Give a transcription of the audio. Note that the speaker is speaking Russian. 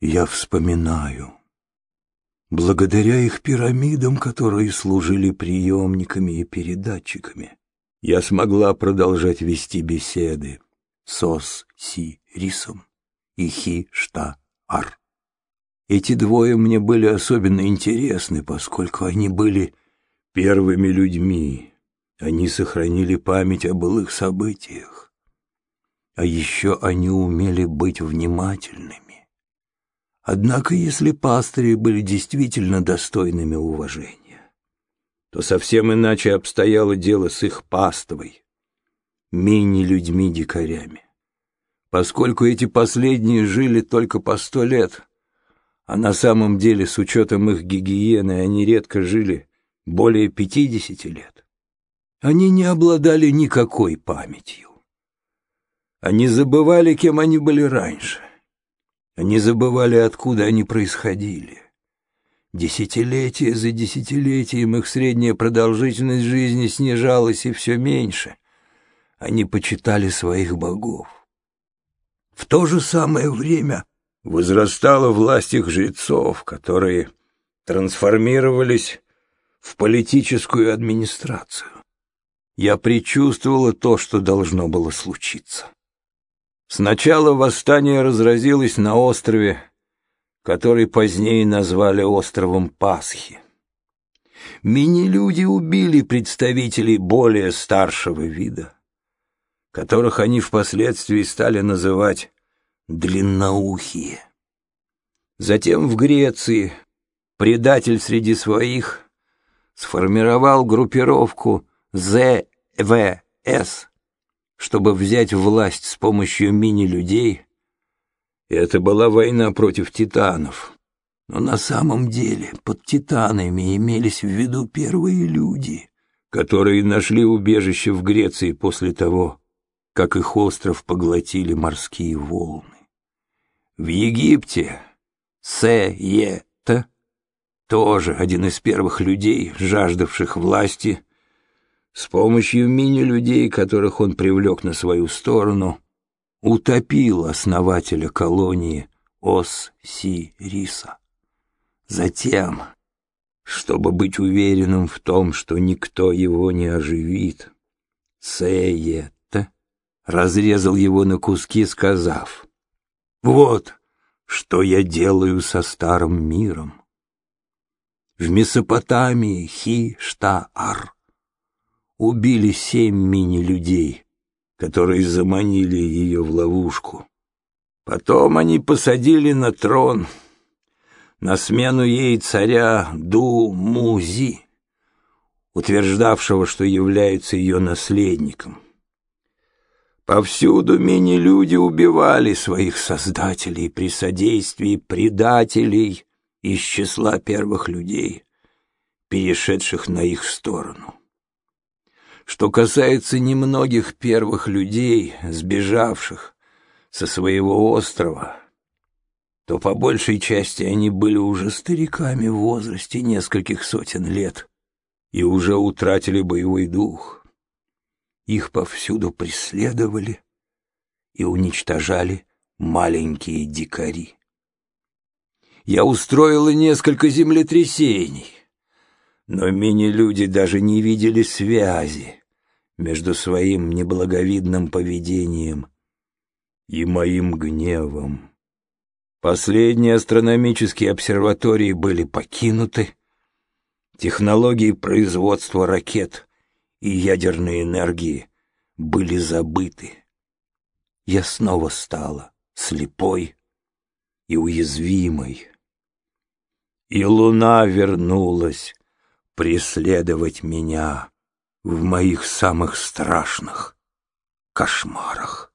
Я вспоминаю. Благодаря их пирамидам, которые служили приемниками и передатчиками, я смогла продолжать вести беседы с Ос-Си-Рисом и Хи-Шта-Ар. Эти двое мне были особенно интересны, поскольку они были первыми людьми. Они сохранили память о былых событиях. А еще они умели быть внимательными. Однако, если пастыри были действительно достойными уважения, то совсем иначе обстояло дело с их паствой, мини-людьми-дикарями. Поскольку эти последние жили только по сто лет, а на самом деле, с учетом их гигиены, они редко жили более пятидесяти лет, они не обладали никакой памятью. Они забывали, кем они были раньше. Они забывали, откуда они происходили. Десятилетия за десятилетием их средняя продолжительность жизни снижалась и все меньше. Они почитали своих богов. В то же самое время возрастала власть их жрецов, которые трансформировались в политическую администрацию. Я предчувствовала то, что должно было случиться. Сначала восстание разразилось на острове, который позднее назвали островом Пасхи. Мини-люди убили представителей более старшего вида, которых они впоследствии стали называть длинноухие. Затем в Греции предатель среди своих сформировал группировку ЗВС, чтобы взять власть с помощью мини-людей. Это была война против титанов. Но на самом деле под титанами имелись в виду первые люди, которые нашли убежище в Греции после того, как их остров поглотили морские волны. В Египте Сеета, тоже один из первых людей, жаждавших власти, с помощью мини-людей, которых он привлек на свою сторону, утопил основателя колонии Ос-Си-Риса. Затем, чтобы быть уверенным в том, что никто его не оживит, Сеета разрезал его на куски, сказав, «Вот, что я делаю со старым миром». В Месопотамии Хи-Шта-Ар убили семь мини-людей, которые заманили ее в ловушку. Потом они посадили на трон на смену ей царя Ду-Музи, утверждавшего, что является ее наследником. Повсюду мини-люди убивали своих создателей при содействии предателей из числа первых людей, перешедших на их сторону. Что касается немногих первых людей, сбежавших со своего острова, то по большей части они были уже стариками в возрасте нескольких сотен лет и уже утратили боевой дух. Их повсюду преследовали и уничтожали маленькие дикари. Я устроила несколько землетрясений, но мини-люди даже не видели связи между своим неблаговидным поведением и моим гневом. Последние астрономические обсерватории были покинуты, технологии производства ракет и ядерной энергии были забыты. Я снова стала слепой и уязвимой. И луна вернулась преследовать меня в моих самых страшных кошмарах.